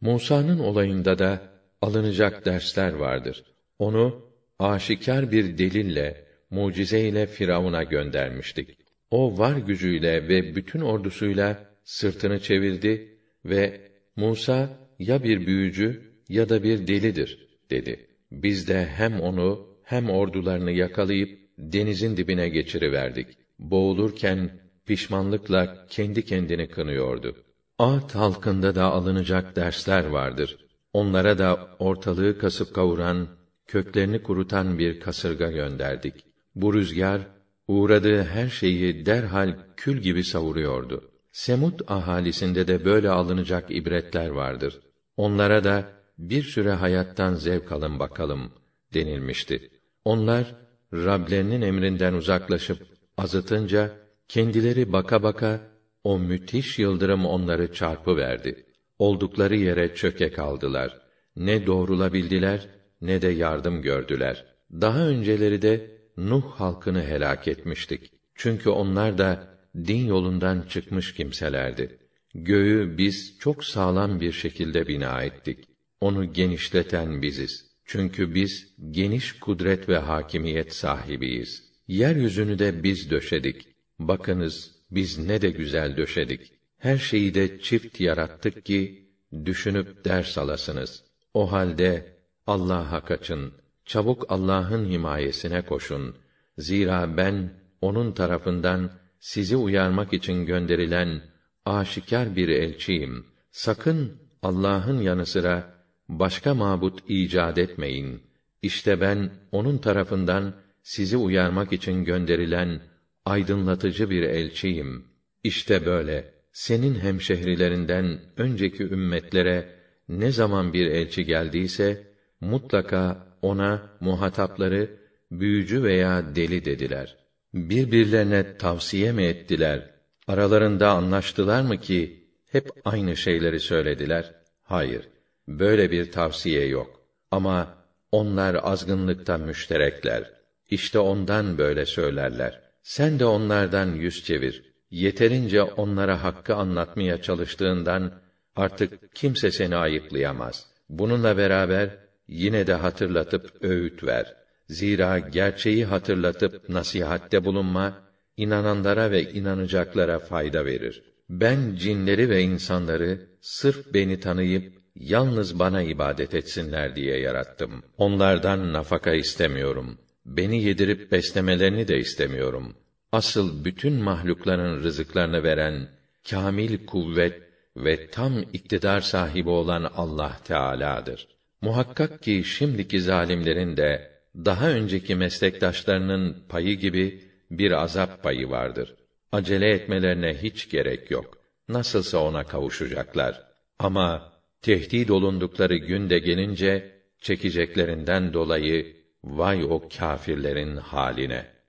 Musa'nın olayında da alınacak dersler vardır. Onu aşikar bir delille, mucizeyle Firavun'a göndermiştik. O var gücüyle ve bütün ordusuyla sırtını çevirdi ve Musa ya bir büyücü ya da bir delidir dedi. Biz de hem onu hem ordularını yakalayıp denizin dibine geçiriverdik. Boğulurken pişmanlıkla kendi kendini kınıyordu. Ad halkında da alınacak dersler vardır. Onlara da ortalığı kasıp kavuran, köklerini kurutan bir kasırga gönderdik. Bu rüzgar uğradığı her şeyi derhal kül gibi savuruyordu. Semut ahalisinde de böyle alınacak ibretler vardır. Onlara da bir süre hayattan zevk alın bakalım denilmişti. Onlar Rablerinin emrinden uzaklaşıp azıtınca kendileri baka baka o müthiş yıldırım onları çarpı verdi. Oldukları yere çöke kaldılar. Ne doğrulabildiler ne de yardım gördüler. Daha önceleri de Nuh halkını helak etmiştik. Çünkü onlar da din yolundan çıkmış kimselerdi. Göğü biz çok sağlam bir şekilde bina ettik. Onu genişleten biziz. Çünkü biz geniş kudret ve hakimiyet sahibiyiz. Yeryüzünü de biz döşedik. Bakınız biz ne de güzel döşedik. Her şeyi de çift yarattık ki düşünüp ders alasınız. O halde Allah'a kaçın. Çabuk Allah'ın himayesine koşun. Zira ben onun tarafından sizi uyarmak için gönderilen aşikar bir elçiyim. Sakın Allah'ın yanı sıra başka mabut icat etmeyin. İşte ben onun tarafından sizi uyarmak için gönderilen aydınlatıcı bir elçiyim. İşte böyle senin hemşehrilerinden önceki ümmetlere ne zaman bir elçi geldiyse mutlaka ona muhatapları büyücü veya deli dediler. Birbirlerine tavsiye mi ettiler? Aralarında anlaştılar mı ki hep aynı şeyleri söylediler? Hayır. Böyle bir tavsiye yok. Ama onlar azgınlıkta müşterekler. İşte ondan böyle söylerler. Sen de onlardan yüz çevir. Yeterince onlara hakkı anlatmaya çalıştığından artık kimse seni ayıplayamaz. Bununla beraber yine de hatırlatıp öğüt ver. Zira gerçeği hatırlatıp nasihatte bulunma inananlara ve inanacaklara fayda verir. Ben cinleri ve insanları sırf beni tanıyıp yalnız bana ibadet etsinler diye yarattım. Onlardan nafaka istemiyorum. Beni yedirip beslemelerini de istemiyorum. Asıl bütün mahlukların rızıklarını veren, kamil kuvvet ve tam iktidar sahibi olan Allah Teala'dır. Muhakkak ki şimdiki zalimlerin de daha önceki meslektaşlarının payı gibi bir azap payı vardır. Acele etmelerine hiç gerek yok. Nasılsa ona kavuşacaklar. Ama tehdit olundukları günde gelince çekeceklerinden dolayı vay o kâfirlerin haline.